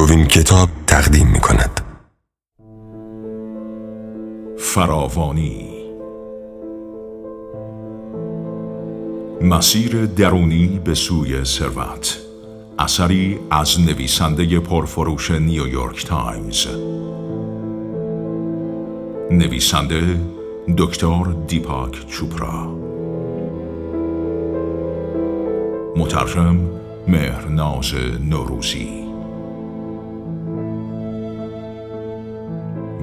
پنگوین کتاب تقدیم می کند فراوانی. مسیر درونی به سوی ثروت. اثری از نویسنده پرفروش نیویورک تایمز. نویسنده دکتر دیپاک چوپرا. مترجم مهرناز نوروزی.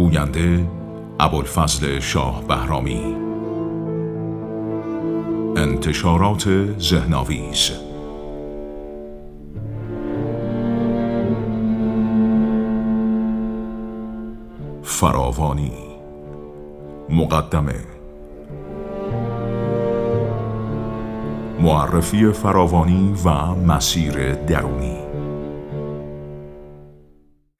گوینده ابوالفضل شاه بهرامی. انتشارات ذهن‌آویز فراوانی. مقدمه. معرفی فراوانی و مسیر درونی.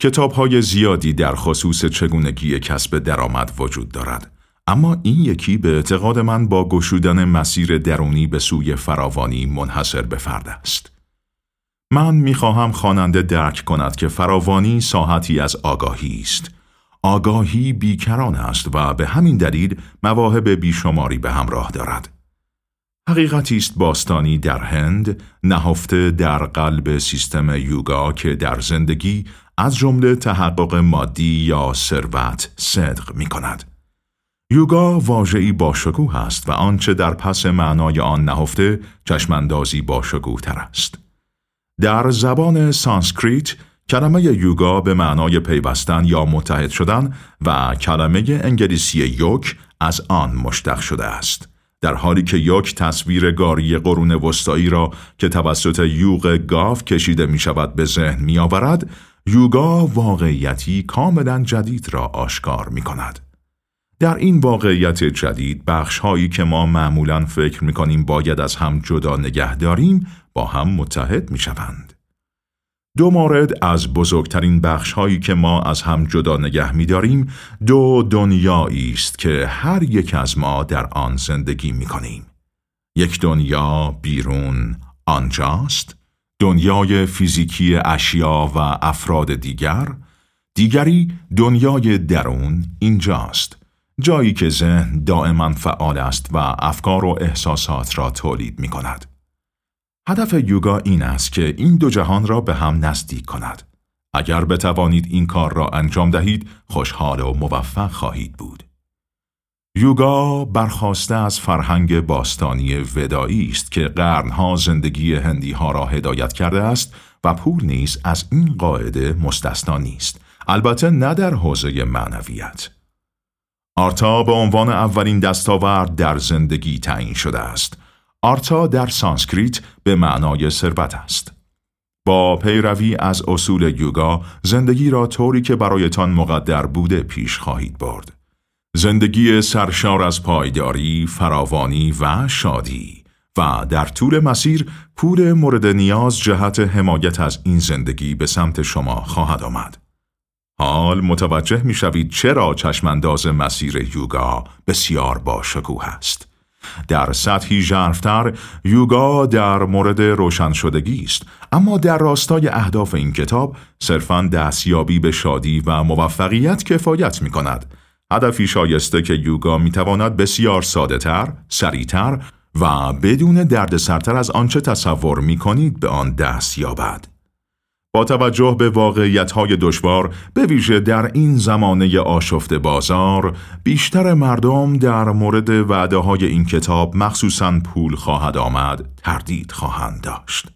کتاب های زیادی در خصوص چگونگی کسب درآمد وجود دارد. اما این یکی به اعتقاد من با گشودن مسیر درونی به سوی فراوانی منحصر به فرد است. من می‌خواهم خواننده درک کند که فراوانی ساحتی از آگاهی است. آگاهی بیکران است و به همین دلیل مواهب بیشماری به همراه دارد. حقیقتی است باستانی در هند نهفته در قلب سیستم یوگا که در زندگی از جمله تحقق مادی یا ثروت صدق می کند. یوگا واژه‌ای با شکوه است و آنچه در پس معنای آن نهفته چشم‌اندازی بالاتر است. در زبان سانسکریت کلمه یوگا به معنای پیوستن یا متحد شدن و کلمه انگلیسی yoke از آن مشتق شده است. در حالی که یک تصویر گاری قرون وسطایی را که توسط یوغ گاف کشیده می شود به ذهن می آورد، یوگا واقعیتی کاملا جدید را آشکار می کند. در این واقعیت جدید بخش هایی که ما معمولا فکر می کنیم باید از هم جدا نگه داریم با هم متحد می شوند. دو مورد از بزرگترین بخش هایی که ما از هم جدا نگه می داریم دو دنیایی است که هر یک از ما در آن زندگی می کنیم. یک دنیا بیرون آنجاست، دنیای فیزیکی اشیا و افراد دیگر، دیگری دنیای درون اینجاست، جایی که ذهن دائما فعال است و افکار و احساسات را تولید می کند. هدف یوگا این است که این دو جهان را به هم نزدیک کند. اگر بتوانید این کار را انجام دهید، خوشحال و موفق خواهید بود. یوگا برخاسته از فرهنگ باستانی ودایی است که قرنها زندگی هندی ها را هدایت کرده است و پول نیز از این قاعده مستثنا نیست. البته نه در حوزه معنویت. آرتا به عنوان اولین دستاورد در زندگی تعیین شده است آرتا در سانسکریت به معنای ثروت است. با پیروی از اصول یوگا زندگی را طوری که برایتان مقدر بوده پیش خواهید برد. زندگی سرشار از پایداری، فراوانی و شادی و در طول مسیر پول مورد نیاز جهت حمایت از این زندگی به سمت شما خواهد آمد. حال متوجه می شوید چرا چشمانداز مسیر یوگا بسیار با شکوه است. در سطحی ژرفتر یوگا در مورد روشن شدگی است اما در راستای اهداف این کتاب صرفا دستیابی به شادی و موفقیت کفایت می کند هدفی شایسته که یوگا می تواند بسیار ساده تر، سریعتر و بدون درد سرتر از آنچه تصور می کنید به آن دست یابد. با توجه به واقعیت های دشوار به ویژه در این زمانه آشفت بازار بیشتر مردم در مورد وعده های این کتاب مخصوصا پول خواهد آمد تردید خواهند داشت.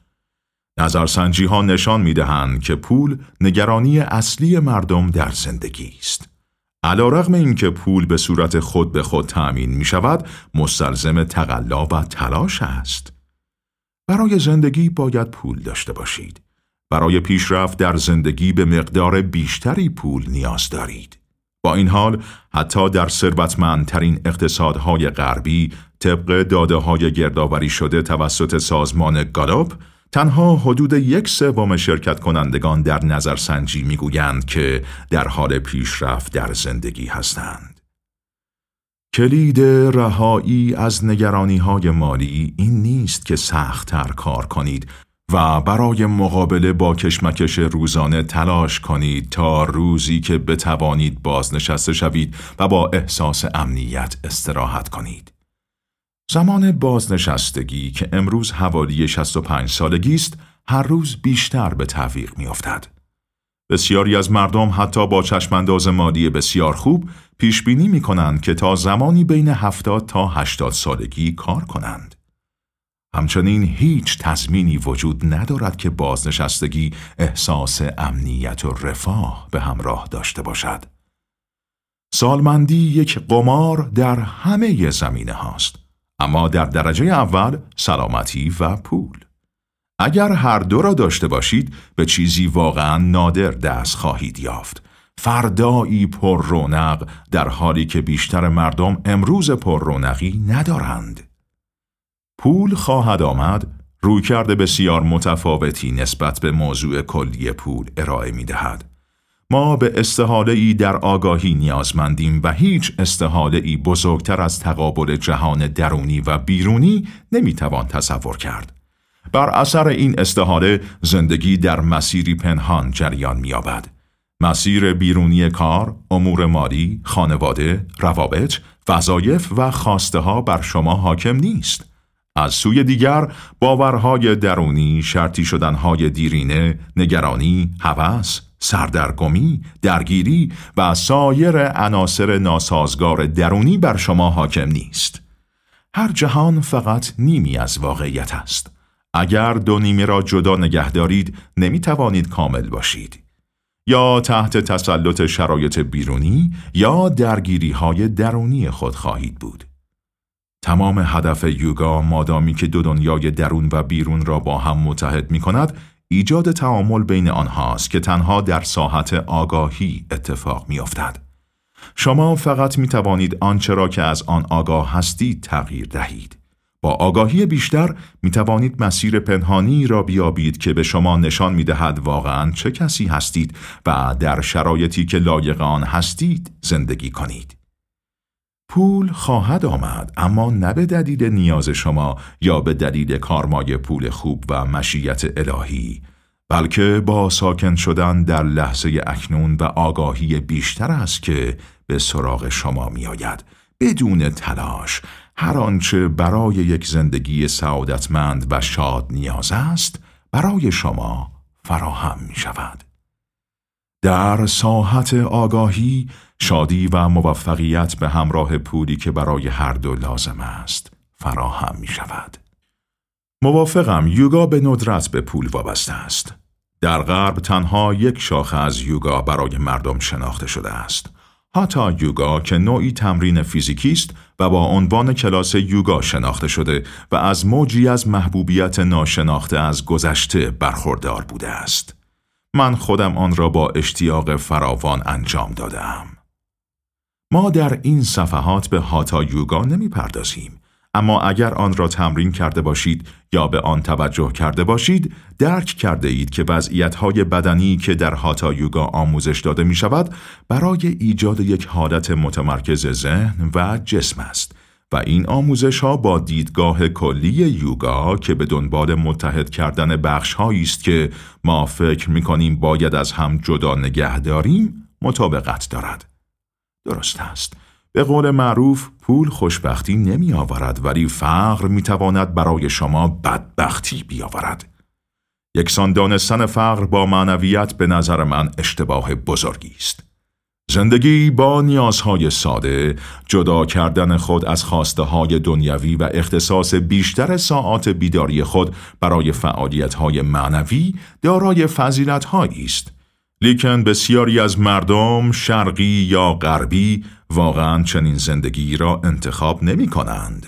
نظرسنجی ها نشان می دهند که پول نگرانی اصلی مردم در زندگی است. علا رغم این که پول به صورت خود به خود تأمین می شود، مستلزم تقلا و تلاش است. برای زندگی باید پول داشته باشید. برای پیشرفت در زندگی به مقدار بیشتری پول نیاز دارید. با این حال حتی در ثروتمندترین اقتصادهای غربی طبق داده های گردآوری شده توسط سازمان گالوپ تنها حدود یک سوم شرکت کنندگان در نظرسنجی می‌گویند که در حال پیشرفت در زندگی هستند. کلید رهایی از نگرانی های مالی این نیست که سختتر کار کنید و برای مقابله با کشمکش روزانه تلاش کنید تا روزی که بتوانید بازنشسته شوید و با احساس امنیت استراحت کنید. زمان بازنشستگی که امروز حوالی 65 سالگی است، هر روز بیشتر به تعویق میافتد. بسیاری از مردم حتی با چشمانداز مالی بسیار خوب پیش بینی می کنند که تا زمانی بین 70 تا 80 سالگی کار کنند. همچنین هیچ تضمینی وجود ندارد که بازنشستگی احساس امنیت و رفاه به همراه داشته باشد. سالمندی یک قمار در همه زمینه هاست. اما در درجه اول سلامتی و پول. اگر هر دو را داشته باشید به چیزی واقعا نادر دست خواهید یافت. فردایی پر رونق در حالی که بیشتر مردم امروز پر رونقی ندارند. پول خواهد آمد روی کرده بسیار متفاوتی نسبت به موضوع کلی پول ارائه می دهد. ما به استحاله ای در آگاهی نیازمندیم و هیچ استحاله ای بزرگتر از تقابل جهان درونی و بیرونی نمی‌توان تصور کرد. بر اثر این استحاله زندگی در مسیری پنهان جریان می‌یابد. مسیر بیرونی کار، امور مالی، خانواده، روابط، وظایف و خواسته ها بر شما حاکم نیست. از سوی دیگر باورهای درونی، شرطی شدنهای دیرینه، نگرانی، هوس، سردرگمی، درگیری و سایر عناصر ناسازگار درونی بر شما حاکم نیست. هر جهان فقط نیمی از واقعیت است. اگر دو نیمی را جدا نگه دارید نمی توانید کامل باشید. یا تحت تسلط شرایط بیرونی یا درگیری های درونی خود خواهید بود. تمام هدف یوگا مادامی که دو دنیای درون و بیرون را با هم متحد می کند ایجاد تعامل بین آنهاست که تنها در ساحت آگاهی اتفاق می افتد. شما فقط می توانید آنچه را که از آن آگاه هستید تغییر دهید. با آگاهی بیشتر می توانید مسیر پنهانی را بیابید که به شما نشان می دهد واقعا چه کسی هستید و در شرایطی که لایق آن هستید زندگی کنید. پول خواهد آمد اما نه به دلیل نیاز شما یا به دلیل کارمای پول خوب و مشیت الهی بلکه با ساکن شدن در لحظه اکنون و آگاهی بیشتر است که به سراغ شما می آید بدون تلاش هر آنچه برای یک زندگی سعادتمند و شاد نیاز است برای شما فراهم می شود. در ساحت آگاهی شادی و موفقیت به همراه پولی که برای هر دو لازم است فراهم می شود. موافقم یوگا به ندرت به پول وابسته است. در غرب تنها یک شاخه از یوگا برای مردم شناخته شده است. هاتا یوگا که نوعی تمرین فیزیکی است و با عنوان کلاس یوگا شناخته شده و از موجی از محبوبیت ناشناخته از گذشته برخوردار بوده است. من خودم آن را با اشتیاق فراوان انجام دادم. ما در این صفحات به هاتا یوگا نمی پردازیم. اما اگر آن را تمرین کرده باشید یا به آن توجه کرده باشید درک کرده اید که وضعیت های بدنی که در هاتا یوگا آموزش داده می شود برای ایجاد یک حالت متمرکز ذهن و جسم است و این آموزش ها با دیدگاه کلی یوگا که به دنبال متحد کردن بخش است که ما فکر می کنیم باید از هم جدا نگه داریم مطابقت دارد. درست است. به قول معروف پول خوشبختی نمی آورد ولی فقر می تواند برای شما بدبختی بیاورد. یکسان دانستن فقر با معنویت به نظر من اشتباه بزرگی است. زندگی با نیازهای ساده، جدا کردن خود از خواسته های دنیوی و اختصاص بیشتر ساعات بیداری خود برای فعالیت های معنوی دارای فضیلت است. لیکن بسیاری از مردم شرقی یا غربی واقعا چنین زندگی را انتخاب نمی کنند.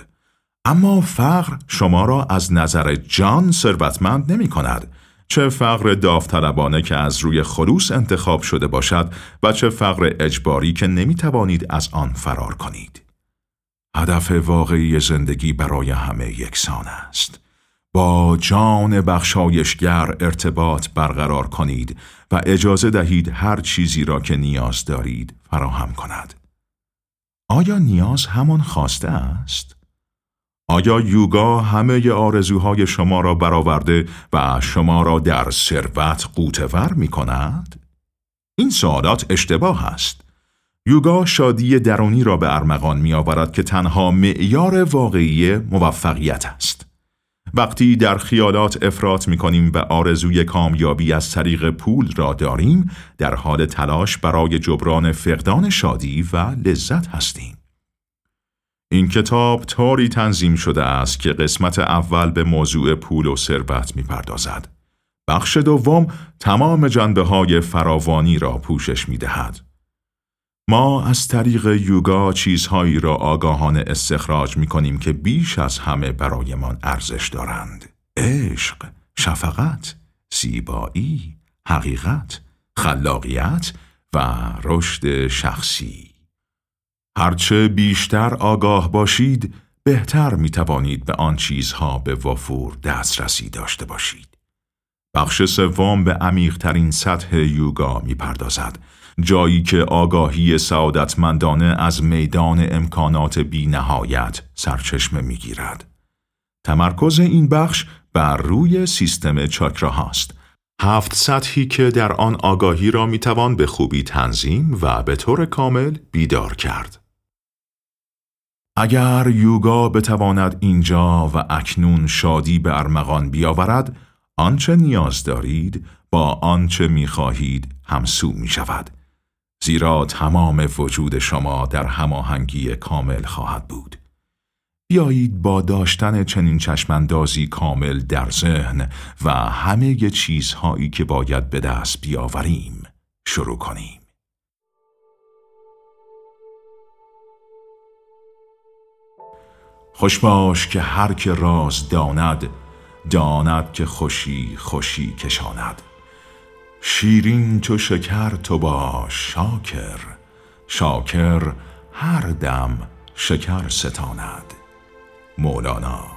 اما فقر شما را از نظر جان ثروتمند نمی کند. چه فقر داوطلبانه که از روی خلوص انتخاب شده باشد و چه فقر اجباری که نمی توانید از آن فرار کنید. هدف واقعی زندگی برای همه یکسان است. با جان بخشایشگر ارتباط برقرار کنید و اجازه دهید هر چیزی را که نیاز دارید فراهم کند. آیا نیاز همان خواسته است؟ آیا یوگا همه آرزوهای شما را برآورده و شما را در ثروت قوتور می کند؟ این سوالات اشتباه است. یوگا شادی درونی را به ارمغان می آورد که تنها معیار واقعی موفقیت است. وقتی در خیالات افراط می کنیم و آرزوی کامیابی از طریق پول را داریم، در حال تلاش برای جبران فقدان شادی و لذت هستیم. این کتاب طوری تنظیم شده است که قسمت اول به موضوع پول و ثروت می پردازد. بخش دوم تمام جنبه های فراوانی را پوشش می دهد. ما از طریق یوگا چیزهایی را آگاهانه استخراج می کنیم که بیش از همه برایمان ارزش دارند. عشق، شفقت، زیبایی، حقیقت، خلاقیت و رشد شخصی. هرچه بیشتر آگاه باشید، بهتر می توانید به آن چیزها به وفور دسترسی داشته باشید. بخش سوم به عمیقترین سطح یوگا می پردازد جایی که آگاهی سعادتمندانه از میدان امکانات بی نهایت سرچشمه می گیرد. تمرکز این بخش بر روی سیستم چاکرا هاست. هفت سطحی که در آن آگاهی را می توان به خوبی تنظیم و به طور کامل بیدار کرد. اگر یوگا بتواند اینجا و اکنون شادی به ارمغان بیاورد، آنچه نیاز دارید با آنچه می خواهید همسو می شود. زیرا تمام وجود شما در هماهنگی کامل خواهد بود. بیایید با داشتن چنین چشماندازی کامل در ذهن و همه چیزهایی که باید به دست بیاوریم شروع کنیم. خوشباش که هر که راز داند داند که خوشی خوشی کشاند. شیرین تو شکر تو باش شاکر. شاکر هر دم شکر ستاند. مولانا